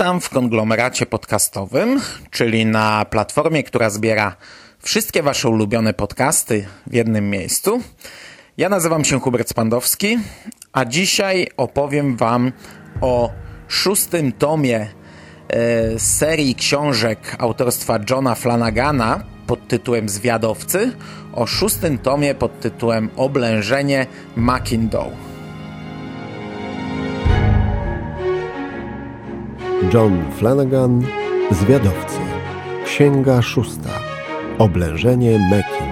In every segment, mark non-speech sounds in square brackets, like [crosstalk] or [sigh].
Witam w konglomeracie podcastowym, czyli na platformie, która zbiera wszystkie Wasze ulubione podcasty w jednym miejscu. Ja nazywam się Hubert Spandowski, a dzisiaj opowiem Wam o szóstym tomie e, serii książek autorstwa Johna Flanagana pod tytułem Zwiadowcy, o szóstym tomie pod tytułem Oblężenie Macindow. John Flanagan, Zwiadowcy. Księga szósta. Oblężenie Mackinac.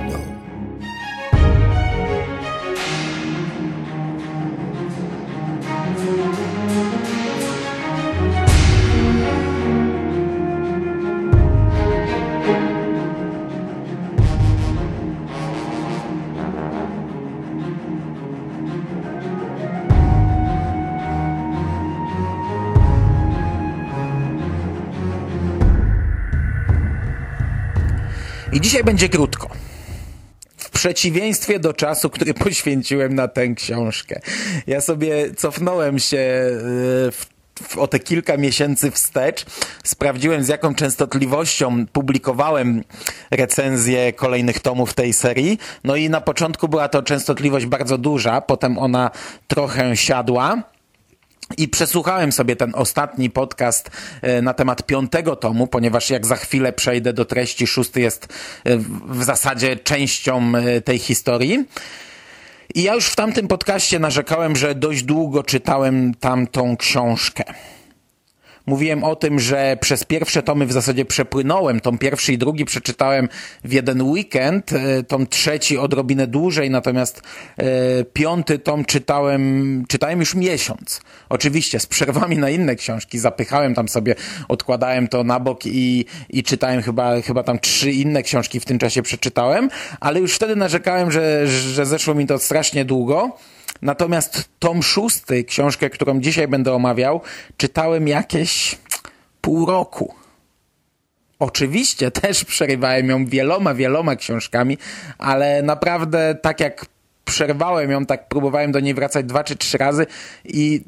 Dzisiaj będzie krótko. W przeciwieństwie do czasu, który [laughs] poświęciłem na tę książkę. Ja sobie cofnąłem się e, w o te kilka miesięcy wstecz sprawdziłem z jaką częstotliwością publikowałem recenzje kolejnych tomów tej serii. No i na początku była to częstotliwość bardzo duża, potem ona trochę siadła. I przesłuchałem sobie ten ostatni podcast e, na temat piątego tomu, ponieważ jak za chwilę przejdę do treści, szósty jest e, w zasadzie częścią e, tej historii. I ja już w tamtym podcaście narzekałem, że dość długo czytałem tamtą książkę. Mówiłem o tym, że przez pierwsze tomy w zasadzie przepłynąłem. Tom pierwszy i drugi przeczytałem w jeden weekend, e, tom trzeci odrobinę dłużej, natomiast e, piąty tom czytałem, czytałem już miesiąc. Oczywiście z przerwami na inne książki. Zapychałem tam sobie, odkładałem to na bok i, i czytałem chyba, chyba tam trzy inne książki w tym czasie przeczytałem, ale już wtedy narzekałem, że, że zeszło mi to strasznie długo. Natomiast tom szósty, książkę, którą dzisiaj będę omawiał, czytałem jakieś pół roku. Oczywiście [laughs] też przerywałem ją wieloma, wieloma książkami, ale naprawdę tak jak przerwałem ją, tak próbowałem do niej wracać dwa czy trzy razy i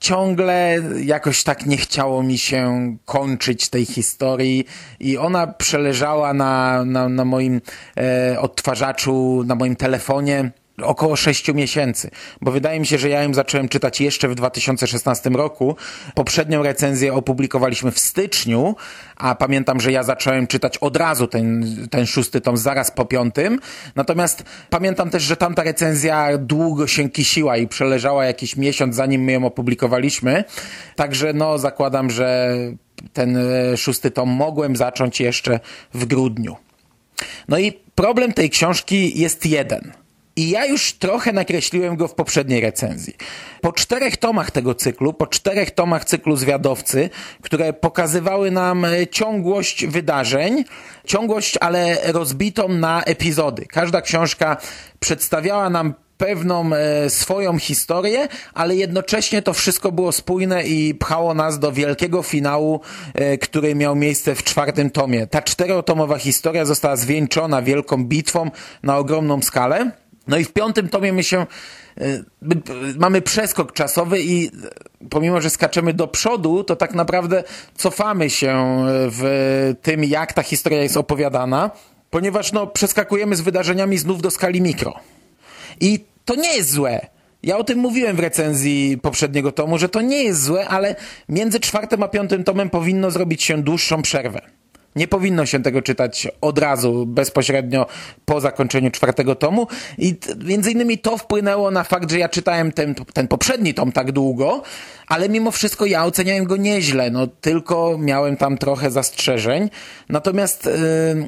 ciągle jakoś tak nie chciało mi się kończyć tej historii i ona przeleżała na, na, na moim e, odtwarzaczu, na moim telefonie około 6 miesięcy, bo wydaje mi się, że ja ją zacząłem czytać jeszcze w 2016 roku. Poprzednią recenzję opublikowaliśmy w styczniu, a pamiętam, że ja zacząłem czytać od razu ten, ten szósty tom, zaraz po piątym. Natomiast pamiętam też, że tamta recenzja długo się kisiła i przeleżała jakiś miesiąc, zanim my ją opublikowaliśmy. Także no, zakładam, że ten e, szósty tom mogłem zacząć jeszcze w grudniu. No i problem tej książki jest jeden – i ja już trochę nakreśliłem go w poprzedniej recenzji. Po czterech tomach tego cyklu, po czterech tomach cyklu Zwiadowcy, które pokazywały nam e, ciągłość wydarzeń, ciągłość, ale rozbitą na epizody. Każda książka przedstawiała nam pewną e, swoją historię, ale jednocześnie to wszystko było spójne i pchało nas do wielkiego finału, e, który miał miejsce w czwartym tomie. Ta czterotomowa historia została zwieńczona wielką bitwą na ogromną skalę. No i w piątym tomie my się y, mamy przeskok czasowy i pomimo, że skaczemy do przodu, to tak naprawdę cofamy się w tym, jak ta historia jest opowiadana, ponieważ no, przeskakujemy z wydarzeniami znów do skali mikro. I to nie jest złe. Ja o tym mówiłem w recenzji poprzedniego tomu, że to nie jest złe, ale między czwartym a piątym tomem powinno zrobić się dłuższą przerwę. Nie powinno się tego czytać od razu, bezpośrednio po zakończeniu czwartego tomu. I między innymi to wpłynęło na fakt, że ja czytałem ten, ten poprzedni tom tak długo, ale mimo wszystko ja oceniałem go nieźle, no tylko miałem tam trochę zastrzeżeń. Natomiast yy,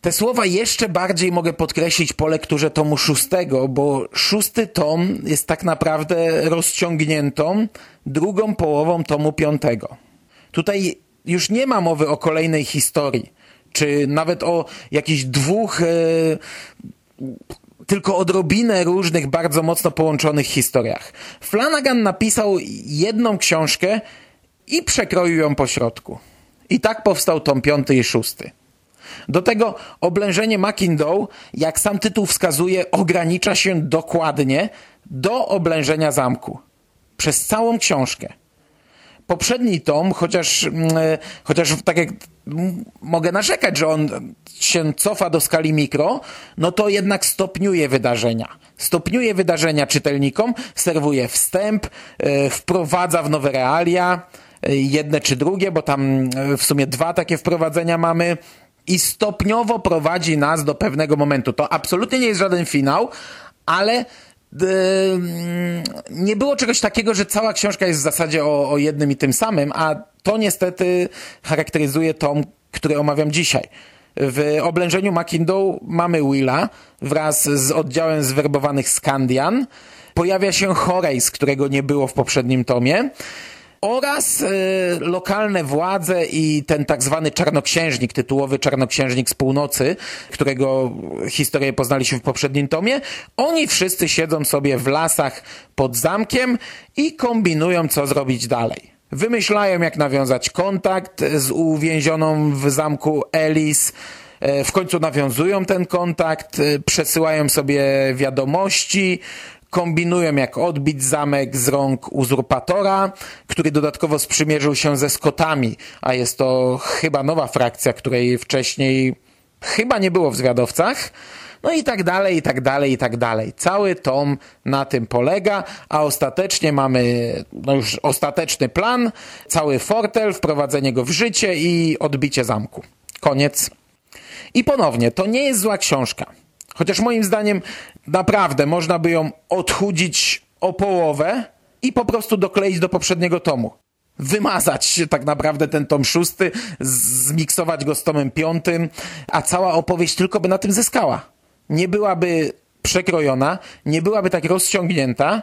te słowa jeszcze bardziej mogę podkreślić po lekturze tomu szóstego, bo szósty tom jest tak naprawdę rozciągniętą drugą połową tomu piątego. Tutaj już nie ma mowy o kolejnej historii, czy nawet o jakichś dwóch, e, tylko odrobinę różnych, bardzo mocno połączonych historiach. Flanagan napisał jedną książkę i przekroił ją po środku. I tak powstał tom piąty i szósty. Do tego oblężenie Macindow, jak sam tytuł wskazuje, ogranicza się dokładnie do oblężenia zamku. Przez całą książkę. Poprzedni tom, chociaż, mm, e, chociaż tak jak mogę narzekać, że on się cofa do skali mikro, no to jednak stopniuje wydarzenia. Stopniuje wydarzenia czytelnikom, serwuje wstęp, e, wprowadza w nowe realia, e, jedne czy drugie, bo tam w sumie dwa takie wprowadzenia mamy i stopniowo prowadzi nas do pewnego momentu. To absolutnie nie jest żaden finał, ale nie było czegoś takiego, że cała książka jest w zasadzie o, o jednym i tym samym, a to niestety charakteryzuje tom, który omawiam dzisiaj. W oblężeniu Macindow mamy Willa wraz z oddziałem zwerbowanych Skandian. Pojawia się Horace, którego nie było w poprzednim tomie oraz y, lokalne władze i ten tak zwany czarnoksiężnik, tytułowy czarnoksiężnik z północy, którego historię poznaliśmy w poprzednim tomie. Oni wszyscy siedzą sobie w lasach pod zamkiem i kombinują, co zrobić dalej. Wymyślają, jak nawiązać kontakt z uwięzioną w zamku Elis. E, W końcu nawiązują ten kontakt, e, przesyłają sobie wiadomości, kombinują jak odbić zamek z rąk uzurpatora, który dodatkowo sprzymierzył się ze Skotami, a jest to chyba nowa frakcja, której wcześniej chyba nie było w zwiadowcach. No i tak dalej, i tak dalej, i tak dalej. Cały tom na tym polega, a ostatecznie mamy no już ostateczny plan, cały fortel, wprowadzenie go w życie i odbicie zamku. Koniec. I ponownie, to nie jest zła książka. Chociaż moim zdaniem naprawdę można by ją odchudzić o połowę i po prostu dokleić do poprzedniego tomu. Wymazać tak naprawdę ten tom szósty, zmiksować go z tomem piątym, a cała opowieść tylko by na tym zyskała. Nie byłaby przekrojona, nie byłaby tak rozciągnięta,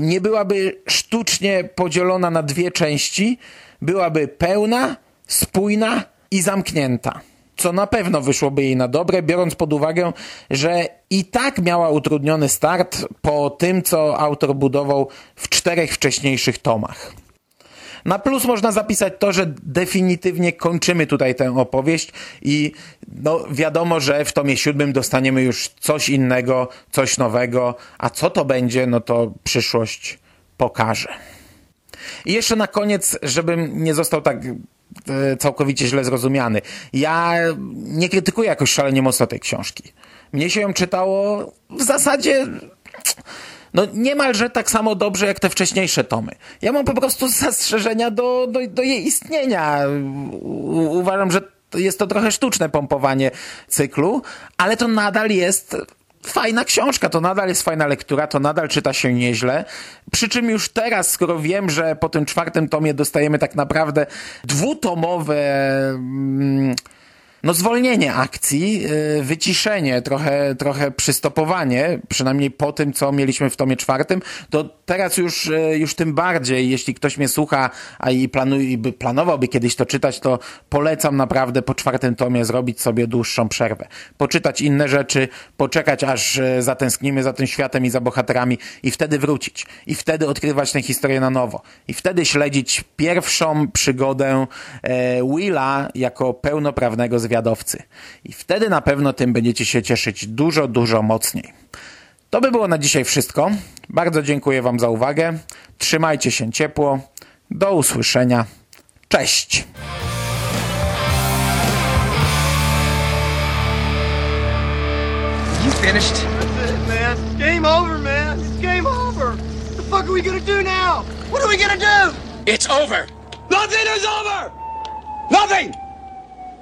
nie byłaby sztucznie podzielona na dwie części, byłaby pełna, spójna i zamknięta co na pewno wyszłoby jej na dobre, biorąc pod uwagę, że i tak miała utrudniony start po tym, co autor budował w czterech wcześniejszych tomach. Na plus można zapisać to, że definitywnie kończymy tutaj tę opowieść i no, wiadomo, że w tomie siódmym dostaniemy już coś innego, coś nowego, a co to będzie, no to przyszłość pokaże. I jeszcze na koniec, żebym nie został tak całkowicie źle zrozumiany. Ja nie krytykuję jakoś szalenie mocno tej książki. Mnie się ją czytało w zasadzie no niemalże tak samo dobrze jak te wcześniejsze tomy. Ja mam po prostu zastrzeżenia do, do, do jej istnienia. Uważam, że jest to trochę sztuczne pompowanie cyklu, ale to nadal jest fajna książka, to nadal jest fajna lektura, to nadal czyta się nieźle. Przy czym już teraz, skoro wiem, że po tym czwartym tomie dostajemy tak naprawdę dwutomowe. Mm, no zwolnienie akcji, yy, wyciszenie, trochę, trochę przystopowanie, przynajmniej po tym, co mieliśmy w tomie czwartym, to teraz już, yy, już tym bardziej, jeśli ktoś mnie słucha a i planuje, planowałby kiedyś to czytać, to polecam naprawdę po czwartym tomie zrobić sobie dłuższą przerwę. Poczytać inne rzeczy, poczekać aż yy, zatęsknimy za tym światem i za bohaterami i wtedy wrócić. I wtedy odkrywać tę historię na nowo. I wtedy śledzić pierwszą przygodę e, Willa jako pełnoprawnego zwiadowcy. I wtedy na pewno tym będziecie się cieszyć dużo, dużo mocniej. To by było na dzisiaj wszystko. Bardzo dziękuję Wam za uwagę. Trzymajcie się ciepło. Do usłyszenia. Cześć! You finished? That's it, man. It's game over, man. It's game over. What the fuck are we gonna do now? What are we gonna do? It's over. Nothing is over. Nothing.